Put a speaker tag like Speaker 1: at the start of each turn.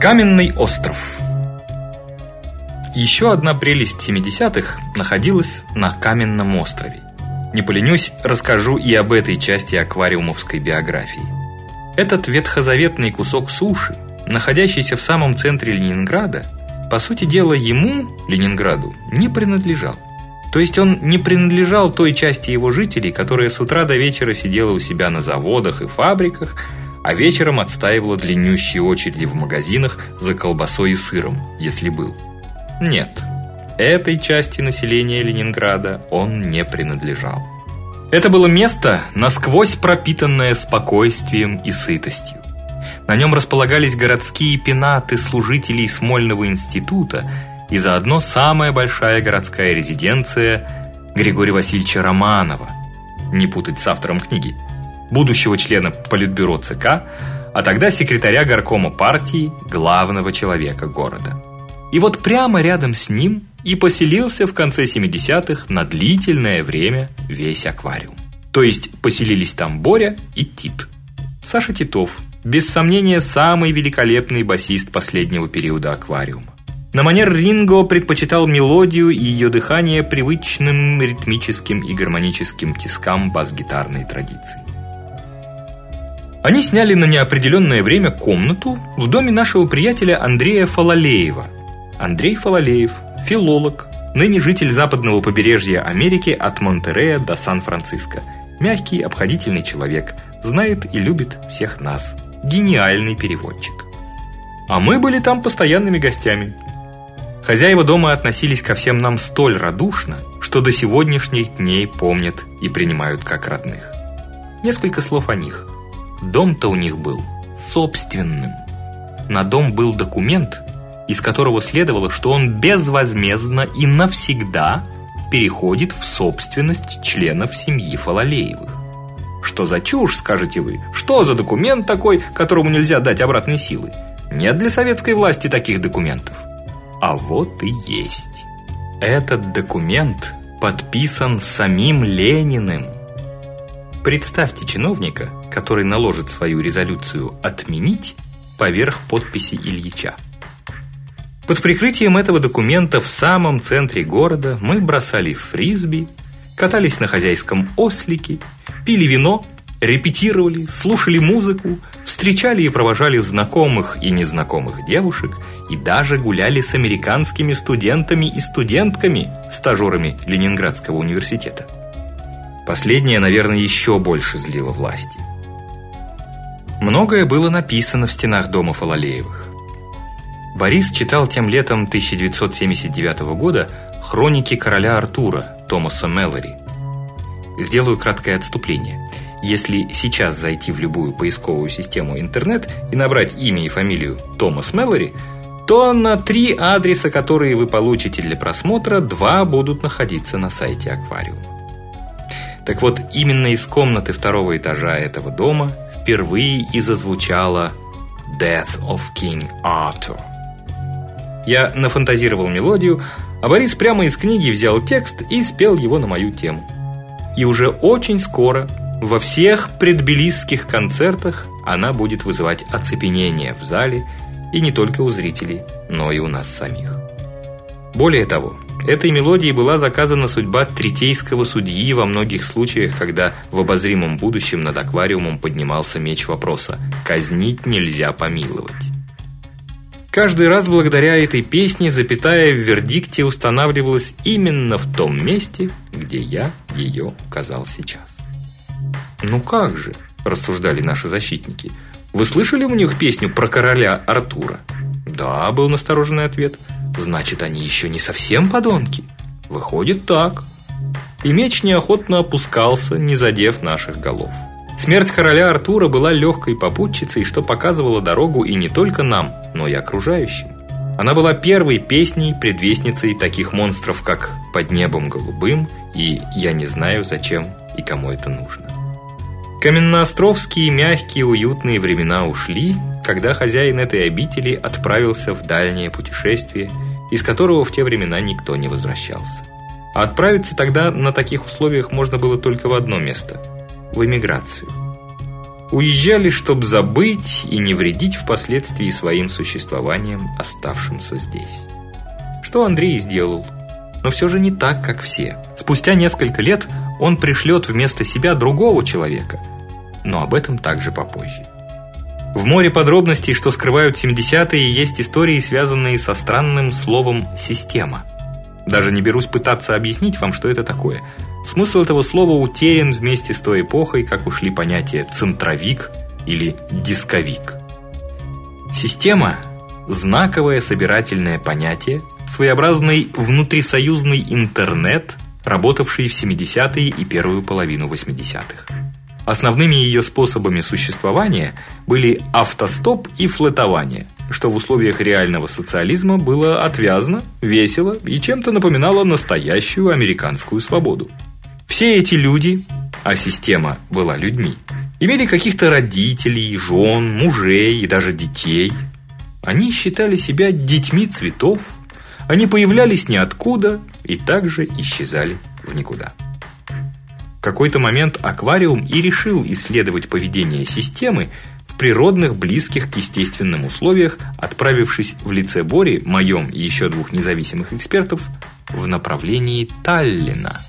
Speaker 1: Каменный остров. Еще одна прелесть 70-х находилась на Каменном острове. Не поленюсь, расскажу и об этой части аквариумовской биографии. Этот ветхозаветный кусок суши, находящийся в самом центре Ленинграда, по сути дела ему, Ленинграду, не принадлежал. То есть он не принадлежал той части его жителей, которая с утра до вечера сидела у себя на заводах и фабриках, а вечером отстаивала длиннющие очереди в магазинах за колбасой и сыром, если был. Нет, этой части населения Ленинграда он не принадлежал. Это было место, насквозь пропитанное спокойствием и сытостью. На нем располагались городские пенаты служителей Смольного института и заодно самая большая городская резиденция Григория Васильевича Романова, не путать с автором книги, будущего члена Политбюро ЦК, а тогда секретаря горкома партии, главного человека города. И вот прямо рядом с ним и поселился в конце 70-х на длительное время весь аквариум. То есть поселились там Боря и Тит. Саша Титов, без сомнения, самый великолепный басист последнего периода аквариума. На манер Ринго предпочитал мелодию и ее дыхание привычным ритмическим и гармоническим тискам бас-гитарной традиции. Они сняли на неопределенное время комнату в доме нашего приятеля Андрея Фалалеева. Андрей Фалалеев – филолог, ныне житель западного побережья Америки от Монтерея до Сан-Франциско. Мягкий, обходительный человек, знает и любит всех нас. Гениальный переводчик. А мы были там постоянными гостями. Хозяева дома относились ко всем нам столь радушно, что до сегодняшних дней помнят и принимают как родных. Несколько слов о них. Дом-то у них был собственным. На дом был документ, из которого следовало, что он безвозмездно и навсегда переходит в собственность членов семьи Фалалеевых. Что за чушь, скажете вы? Что за документ такой, которому нельзя дать обратной силы? Нет для советской власти таких документов. А вот и есть. Этот документ подписан самим Лениным. Представьте чиновника, который наложит свою резолюцию отменить поверх подписи Ильича. Под прикрытием этого документа в самом центре города мы бросали фрисби, катались на хозяйском ослике, пили вино, репетировали, слушали музыку, встречали и провожали знакомых и незнакомых девушек и даже гуляли с американскими студентами и студентками, стажерами Ленинградского университета. Последнее, наверное, еще больше злило власти. Многое было написано в стенах дома Фалалеевых. Борис читал тем летом 1979 года хроники короля Артура Томаса Мэллори. Сделаю краткое отступление. Если сейчас зайти в любую поисковую систему интернет и набрать имя и фамилию Томас Мэллори, то на три адреса, которые вы получите для просмотра, два будут находиться на сайте аквариума. Так вот, именно из комнаты второго этажа этого дома впервые и зазвучала Death of King Arthur. Я нафантазировал мелодию, а Борис прямо из книги взял текст и спел его на мою тему. И уже очень скоро во всех предбелистских концертах она будет вызывать оцепенение в зале и не только у зрителей, но и у нас самих. Более того, этой мелодией была заказана судьба третейского судьи во многих случаях, когда в обозримом будущем над аквариумом поднимался меч вопроса: казнить нельзя помиловать. Каждый раз благодаря этой песне запятая в вердикте устанавливалась именно в том месте, где я ее указал сейчас. Ну как же, рассуждали наши защитники. Вы слышали у них песню про короля Артура? Да, был настороженный ответ. Значит, они еще не совсем подонки. Выходит так. И меч неохотно опускался, не задев наших голов. Смерть короля Артура была легкой попутчицей, что показывало дорогу и не только нам, но и окружающим. Она была первой песней, предвестницей таких монстров, как «Под небом голубым» и «Я не знаю, зачем и кому это нужно». Каменноостровские мягкие уютные времена ушли, когда хозяин этой обители отправился в дальнее путешествие, из которого в те времена никто не возвращался. А отправиться тогда на таких условиях можно было только в одно место – в эмиграцию. Уезжали, чтобы забыть и не вредить впоследствии своим существованием оставшимся здесь. Что Андрей и сделал. Но все же не так, как все. Спустя несколько лет он пришлет вместо себя другого человека. Но об этом также попозже. В море подробностей, что скрывают 70-е, есть истории, связанные со странным словом «система». Даже не берусь пытаться объяснить вам, что это такое. Смысл этого слова утерян вместе с той эпохой, как ушли понятия «центровик» или «дисковик». Система – знаковое собирательное понятие, своеобразный внутрисоюзный интернет, работавший в 70-е и первую половину 80-х. Основными ее способами существования были автостоп и флетование, что в условиях реального социализма было отвязно, весело и чем-то напоминало настоящую американскую свободу. Все эти люди, а система была людьми, имели каких-то родителей, жен, мужей и даже детей. Они считали себя детьми цветов, они появлялись ниоткуда и также исчезали в никуда. Какой-то момент аквариум и решил исследовать поведение системы в природных, близких к естественным условиях, отправившись в лице Бори, моем и еще двух независимых экспертов, в направлении Таллина.